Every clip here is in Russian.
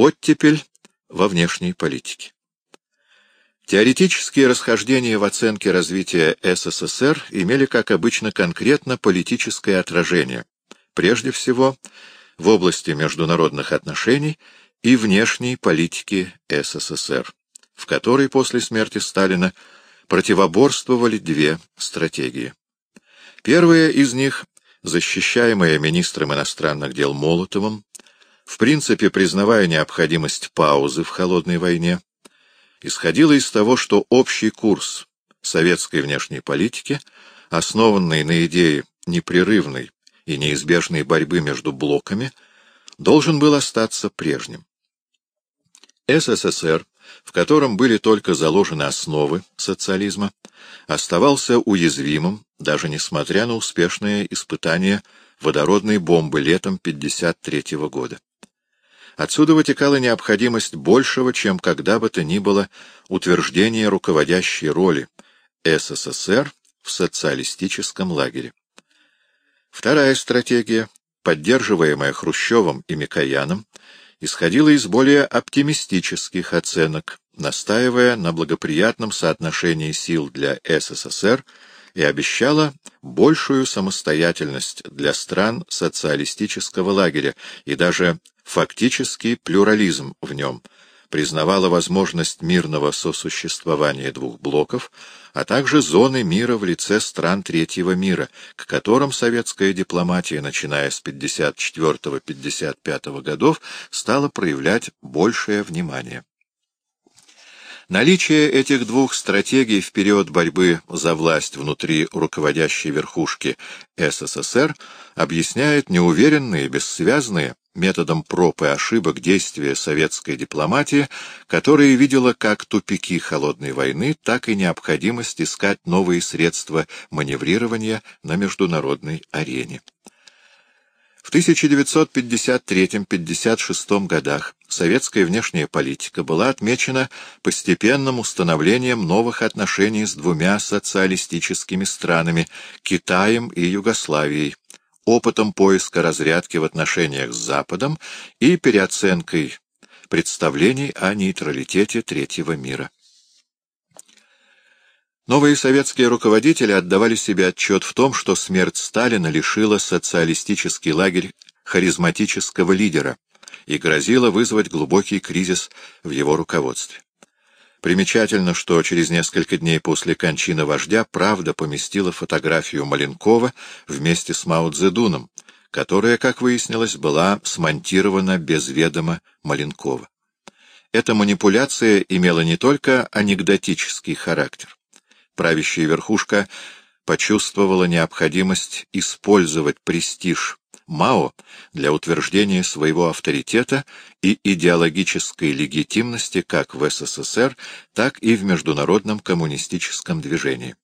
Оттепель во внешней политике. Теоретические расхождения в оценке развития СССР имели, как обычно, конкретно политическое отражение, прежде всего в области международных отношений и внешней политики СССР, в которой после смерти Сталина противоборствовали две стратегии. Первая из них, защищаемая министром иностранных дел Молотовым, в принципе признавая необходимость паузы в холодной войне, исходила из того, что общий курс советской внешней политики, основанный на идее непрерывной и неизбежной борьбы между блоками, должен был остаться прежним. СССР, в котором были только заложены основы социализма, оставался уязвимым, даже несмотря на успешное испытание водородной бомбы летом 1953 года. Отсюда вытекала необходимость большего, чем когда бы то ни было, утверждения руководящей роли СССР в социалистическом лагере. Вторая стратегия, поддерживаемая Хрущевым и Микояном, исходила из более оптимистических оценок, настаивая на благоприятном соотношении сил для СССР и обещала большую самостоятельность для стран социалистического лагеря и даже фактический плюрализм в нем, признавала возможность мирного сосуществования двух блоков, а также зоны мира в лице стран третьего мира, к которым советская дипломатия, начиная с 54-55 годов, стала проявлять большее внимание. Наличие этих двух стратегий в период борьбы за власть внутри руководящей верхушки СССР объясняет неуверенные, бессвязные, методом проб и ошибок действия советской дипломатии, которая видела как тупики холодной войны, так и необходимость искать новые средства маневрирования на международной арене. В 1953-56 годах советская внешняя политика была отмечена постепенным установлением новых отношений с двумя социалистическими странами — Китаем и Югославией, опытом поиска разрядки в отношениях с Западом и переоценкой представлений о нейтралитете третьего мира. Новые советские руководители отдавали себе отчет в том, что смерть Сталина лишила социалистический лагерь харизматического лидера и грозила вызвать глубокий кризис в его руководстве. Примечательно, что через несколько дней после кончины вождя «Правда» поместила фотографию Маленкова вместе с Мао Цзэдуном, которая, как выяснилось, была смонтирована без ведома Маленкова. Эта манипуляция имела не только анекдотический характер. Правящая верхушка почувствовала необходимость использовать престиж Мао для утверждения своего авторитета и идеологической легитимности как в СССР, так и в международном коммунистическом движении.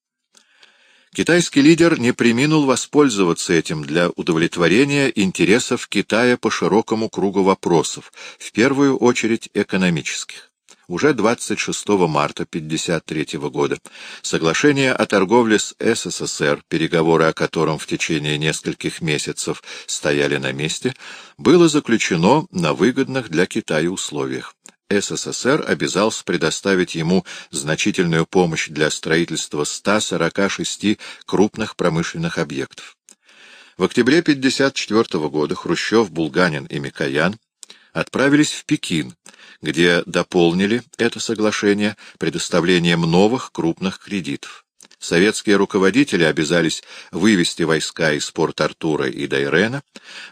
Китайский лидер не приминул воспользоваться этим для удовлетворения интересов Китая по широкому кругу вопросов, в первую очередь экономических уже 26 марта 1953 года. Соглашение о торговле с СССР, переговоры о котором в течение нескольких месяцев стояли на месте, было заключено на выгодных для Китая условиях. СССР обязался предоставить ему значительную помощь для строительства 146 крупных промышленных объектов. В октябре 1954 года Хрущев, Булганин и Микоян отправились в Пекин, где дополнили это соглашение предоставлением новых крупных кредитов. Советские руководители обязались вывести войска из Порт-Артура и Дайрена,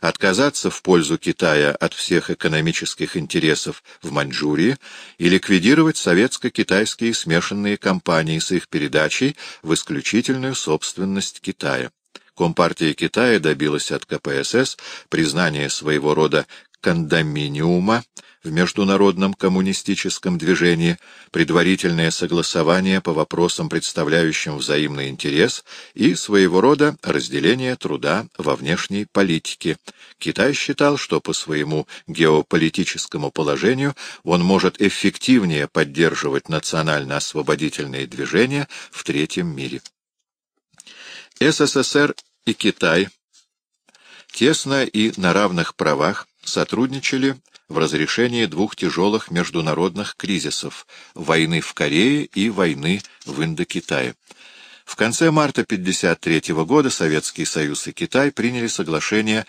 отказаться в пользу Китая от всех экономических интересов в Маньчжурии и ликвидировать советско-китайские смешанные компании с их передачей в исключительную собственность Китая. Компартия Китая добилась от КПСС признания своего рода кондоминиума в международном коммунистическом движении, предварительное согласование по вопросам, представляющим взаимный интерес, и своего рода разделение труда во внешней политике. Китай считал, что по своему геополитическому положению он может эффективнее поддерживать национально-освободительные движения в третьем мире. СССР и Китай тесно и на равных правах сотрудничали в разрешении двух тяжелых международных кризисов — войны в Корее и войны в Индокитае. В конце марта 1953 года Советский Союз и Китай приняли соглашение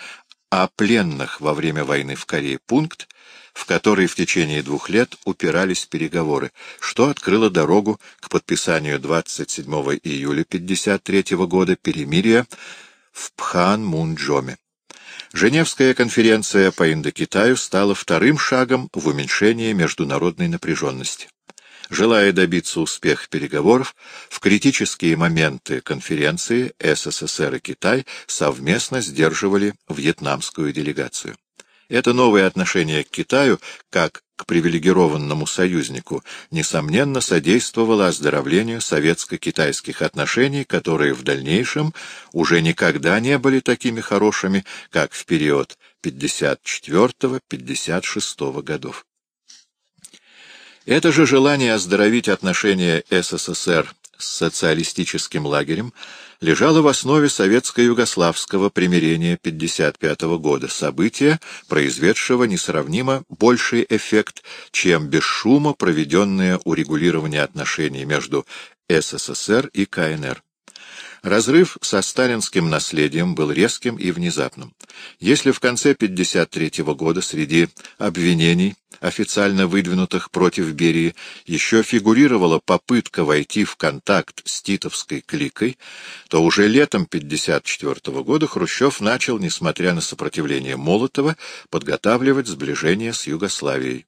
о пленных во время войны в Корее пункт, в который в течение двух лет упирались переговоры, что открыло дорогу к подписанию 27 июля 1953 года перемирия в Пхан-Мунджоме. Женевская конференция по Индокитаю стала вторым шагом в уменьшении международной напряженности. Желая добиться успеха переговоров, в критические моменты конференции СССР и Китай совместно сдерживали вьетнамскую делегацию. Это новое отношение к Китаю, как к привилегированному союзнику, несомненно содействовало оздоровлению советско-китайских отношений, которые в дальнейшем уже никогда не были такими хорошими, как в период 54-56 годов. Это же желание оздоровить отношения СССР с социалистическим лагерем лежало в основе советско-югославского примирения 1955 года, события, произведшего несравнимо больший эффект, чем без шума проведенное урегулирование отношений между СССР и КНР. Разрыв со сталинским наследием был резким и внезапным. Если в конце 1953 года среди обвинений, официально выдвинутых против Берии, еще фигурировала попытка войти в контакт с титовской кликой, то уже летом 1954 года Хрущев начал, несмотря на сопротивление Молотова, подготавливать сближение с Югославией.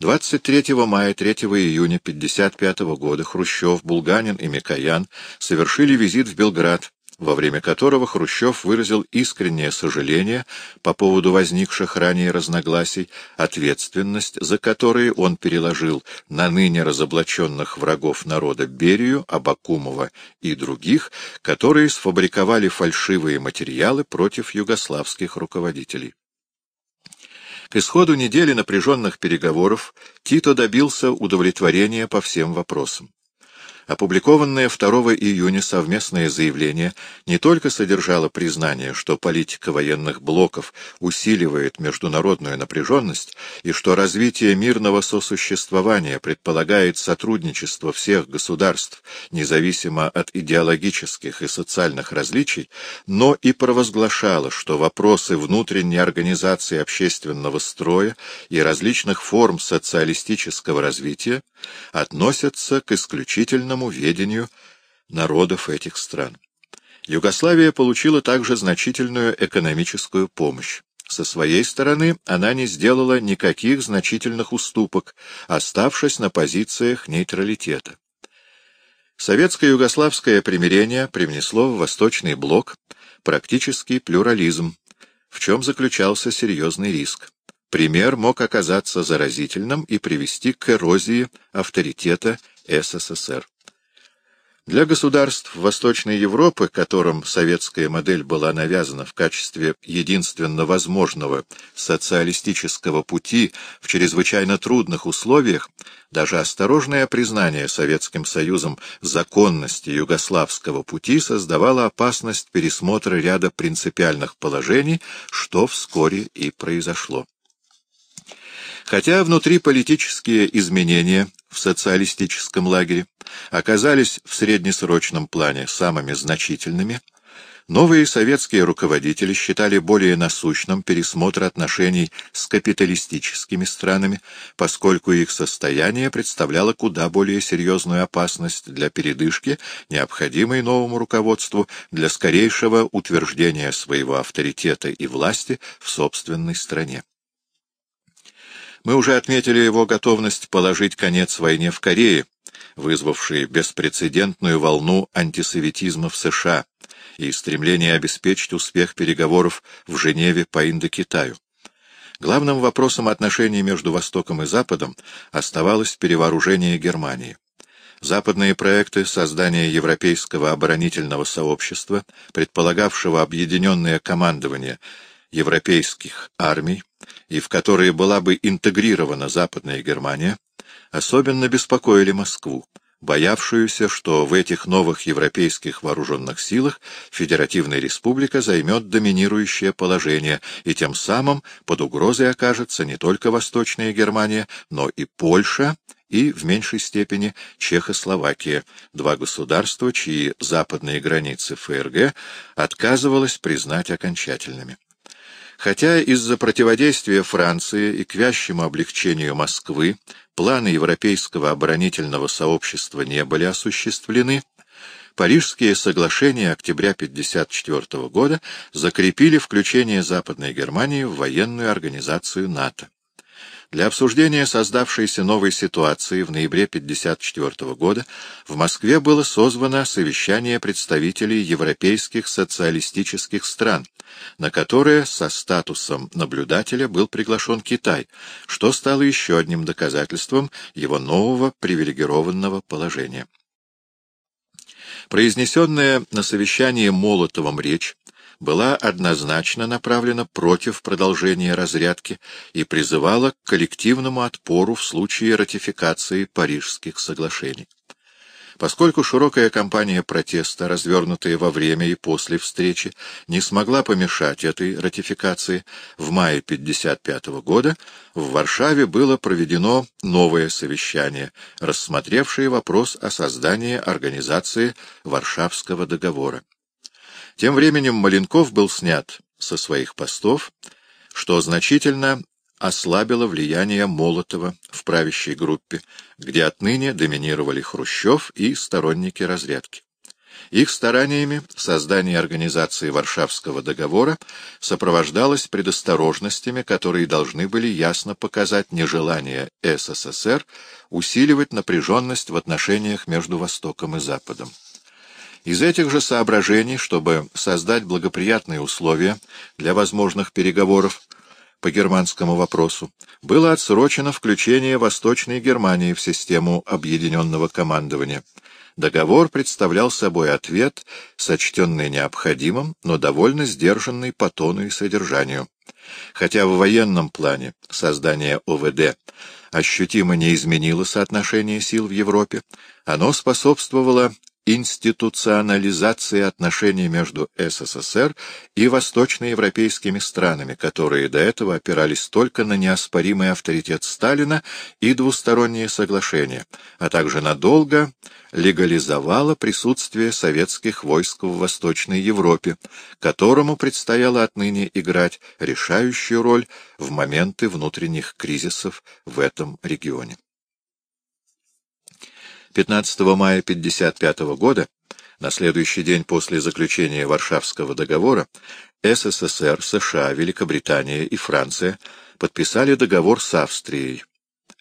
23 мая 3 июня 1955 года Хрущев, Булганин и Микоян совершили визит в Белград, во время которого Хрущев выразил искреннее сожаление по поводу возникших ранее разногласий, ответственность за которые он переложил на ныне разоблаченных врагов народа Берию, Абакумова и других, которые сфабриковали фальшивые материалы против югославских руководителей. К исходу недели напряженных переговоров Тито добился удовлетворения по всем вопросам. Опубликованное 2 июня совместное заявление не только содержало признание, что политика военных блоков усиливает международную напряженность и что развитие мирного сосуществования предполагает сотрудничество всех государств, независимо от идеологических и социальных различий, но и провозглашало, что вопросы внутренней организации общественного строя и различных форм социалистического развития относятся к исключительному полному ведению народов этих стран. Югославия получила также значительную экономическую помощь. Со своей стороны она не сделала никаких значительных уступок, оставшись на позициях нейтралитета. Советско-югославское примирение привнесло в Восточный блок практический плюрализм, в чем заключался серьезный риск. Пример мог оказаться заразительным и привести к эрозии авторитета СССР. Для государств Восточной Европы, которым советская модель была навязана в качестве единственно возможного социалистического пути в чрезвычайно трудных условиях, даже осторожное признание Советским Союзом законности югославского пути создавало опасность пересмотра ряда принципиальных положений, что вскоре и произошло. Хотя внутриполитические изменения в социалистическом лагере оказались в среднесрочном плане самыми значительными, новые советские руководители считали более насущным пересмотр отношений с капиталистическими странами, поскольку их состояние представляло куда более серьезную опасность для передышки, необходимой новому руководству для скорейшего утверждения своего авторитета и власти в собственной стране. Мы уже отметили его готовность положить конец войне в Корее, вызвавшей беспрецедентную волну антисоветизма в США и стремление обеспечить успех переговоров в Женеве по Индокитаю. Главным вопросом отношений между Востоком и Западом оставалось перевооружение Германии. Западные проекты создания Европейского оборонительного сообщества, предполагавшего объединенное командование европейских армий, и в которые была бы интегрирована Западная Германия, особенно беспокоили Москву, боявшуюся, что в этих новых европейских вооруженных силах Федеративная Республика займет доминирующее положение, и тем самым под угрозой окажется не только Восточная Германия, но и Польша, и, в меньшей степени, Чехословакия, два государства, чьи западные границы ФРГ отказывалось признать окончательными. Хотя из-за противодействия Франции и к вящему облегчению Москвы планы Европейского оборонительного сообщества не были осуществлены, Парижские соглашения октября 1954 года закрепили включение Западной Германии в военную организацию НАТО. Для обсуждения создавшейся новой ситуации в ноябре 1954 года в Москве было созвано совещание представителей европейских социалистических стран, на которое со статусом наблюдателя был приглашен Китай, что стало еще одним доказательством его нового привилегированного положения. Произнесенная на совещании Молотовым речь была однозначно направлена против продолжения разрядки и призывала к коллективному отпору в случае ратификации Парижских соглашений. Поскольку широкая кампания протеста, развернутая во время и после встречи, не смогла помешать этой ратификации, в мае 1955 года в Варшаве было проведено новое совещание, рассмотревшее вопрос о создании организации Варшавского договора. Тем временем Маленков был снят со своих постов, что значительно ослабило влияние Молотова в правящей группе, где отныне доминировали Хрущев и сторонники разрядки. Их стараниями создание организации Варшавского договора сопровождалось предосторожностями, которые должны были ясно показать нежелание СССР усиливать напряженность в отношениях между Востоком и Западом. Из этих же соображений, чтобы создать благоприятные условия для возможных переговоров по германскому вопросу, было отсрочено включение Восточной Германии в систему объединенного командования. Договор представлял собой ответ, сочтенный необходимым, но довольно сдержанный по тону и содержанию. Хотя в военном плане создание ОВД ощутимо не изменило соотношение сил в Европе, оно способствовало институционализации отношений между СССР и восточноевропейскими странами, которые до этого опирались только на неоспоримый авторитет Сталина и двусторонние соглашения, а также надолго легализовало присутствие советских войск в Восточной Европе, которому предстояло отныне играть решающую роль в моменты внутренних кризисов в этом регионе. 15 мая 1955 года, на следующий день после заключения Варшавского договора, СССР, США, Великобритания и Франция подписали договор с Австрией.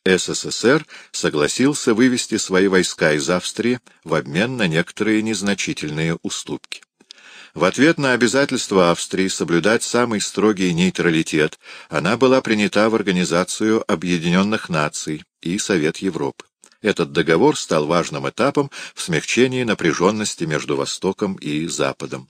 СССР согласился вывести свои войска из Австрии в обмен на некоторые незначительные уступки. В ответ на обязательство Австрии соблюдать самый строгий нейтралитет она была принята в Организацию Объединенных Наций и Совет Европы. Этот договор стал важным этапом в смягчении напряженности между Востоком и Западом.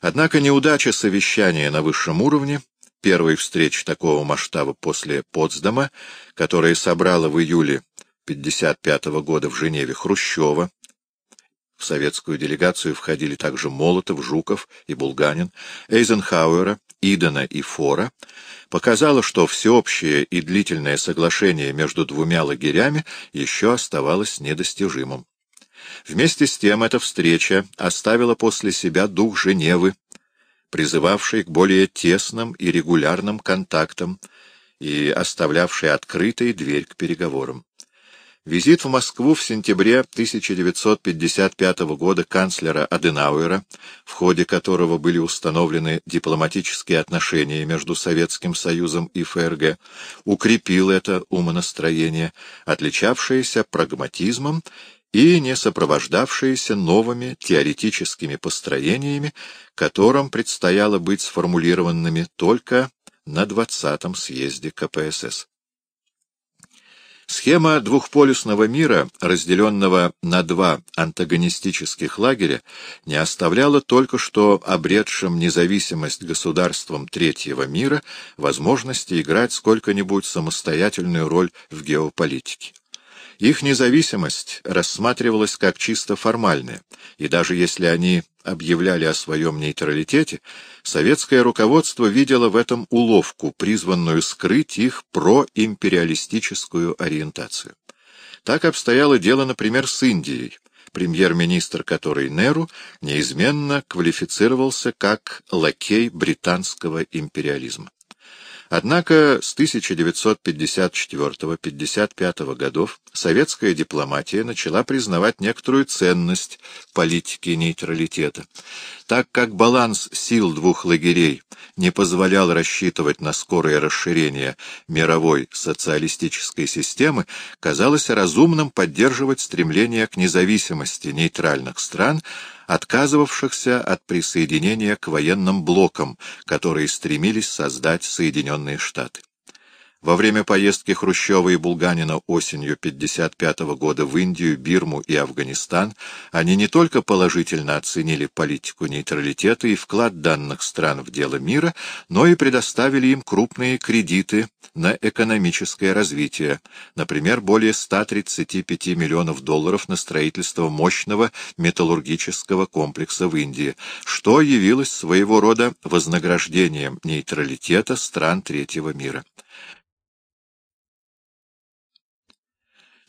Однако неудача совещания на высшем уровне, первой встречи такого масштаба после Потсдама, которая собрала в июле 1955 года в Женеве Хрущева, в советскую делегацию входили также Молотов, Жуков и Булганин, Эйзенхауэра, Идена и Фора, показало, что всеобщее и длительное соглашение между двумя лагерями еще оставалось недостижимым. Вместе с тем эта встреча оставила после себя дух Женевы, призывавший к более тесным и регулярным контактам и оставлявший открытой дверь к переговорам. Визит в Москву в сентябре 1955 года канцлера Аденауэра, в ходе которого были установлены дипломатические отношения между Советским Союзом и ФРГ, укрепил это умонастроение, отличавшееся прагматизмом и не сопровождавшееся новыми теоретическими построениями, которым предстояло быть сформулированными только на 20-м съезде КПСС. Схема двухполюсного мира, разделенного на два антагонистических лагеря, не оставляла только что обретшим независимость государствам третьего мира возможности играть сколько-нибудь самостоятельную роль в геополитике. Их независимость рассматривалась как чисто формальная, и даже если они объявляли о своем нейтралитете, советское руководство видело в этом уловку, призванную скрыть их проимпериалистическую ориентацию. Так обстояло дело, например, с Индией, премьер-министр которой Неру неизменно квалифицировался как лакей британского империализма. Однако с 1954-55 годов советская дипломатия начала признавать некоторую ценность политики нейтралитета. Так как баланс сил двух лагерей не позволял рассчитывать на скорое расширение мировой социалистической системы, казалось разумным поддерживать стремление к независимости нейтральных стран, отказывавшихся от присоединения к военным блокам, которые стремились создать Соединенные Штаты. Во время поездки Хрущева и Булганина осенью 1955 года в Индию, Бирму и Афганистан они не только положительно оценили политику нейтралитета и вклад данных стран в дело мира, но и предоставили им крупные кредиты на экономическое развитие, например, более 135 миллионов долларов на строительство мощного металлургического комплекса в Индии, что явилось своего рода вознаграждением нейтралитета стран третьего мира.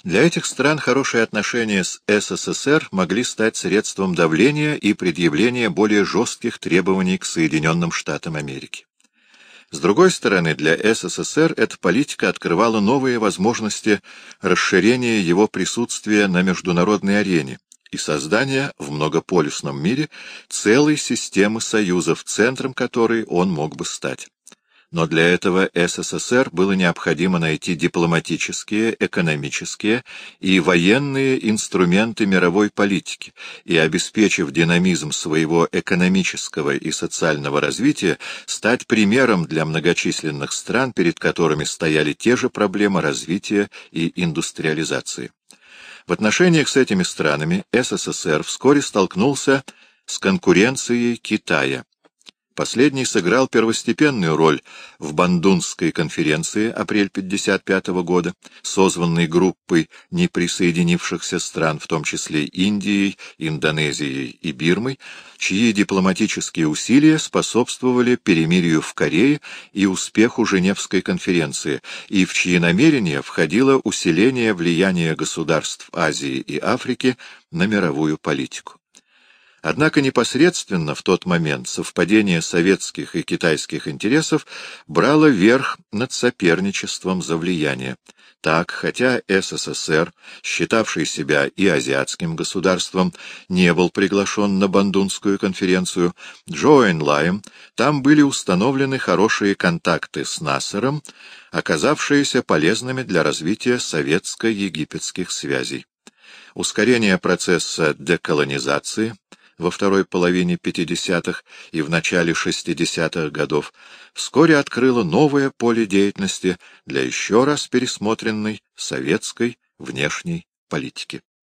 Для этих стран хорошие отношения с СССР могли стать средством давления и предъявления более жестких требований к Соединенным Штатам Америки. С другой стороны, для СССР эта политика открывала новые возможности расширения его присутствия на международной арене и создания в многополюсном мире целой системы союзов, центром которой он мог бы стать но для этого СССР было необходимо найти дипломатические, экономические и военные инструменты мировой политики и, обеспечив динамизм своего экономического и социального развития, стать примером для многочисленных стран, перед которыми стояли те же проблемы развития и индустриализации. В отношениях с этими странами СССР вскоре столкнулся с конкуренцией Китая, Последний сыграл первостепенную роль в Бандунской конференции апрель 1955 года, созванной группой неприсоединившихся стран, в том числе Индией, Индонезией и Бирмой, чьи дипломатические усилия способствовали перемирию в Корее и успеху Женевской конференции, и в чьи намерения входило усиление влияния государств Азии и Африки на мировую политику. Однако непосредственно в тот момент совпадение советских и китайских интересов брало верх над соперничеством за влияние. Так, хотя СССР, считавший себя и азиатским государством, не был приглашен на Бандунскую конференцию, Джо Энлайм, там были установлены хорошие контакты с Нассером, оказавшиеся полезными для развития советско-египетских связей. Ускорение процесса деколонизации — во второй половине 50-х и в начале 60-х годов, вскоре открыло новое поле деятельности для еще раз пересмотренной советской внешней политики.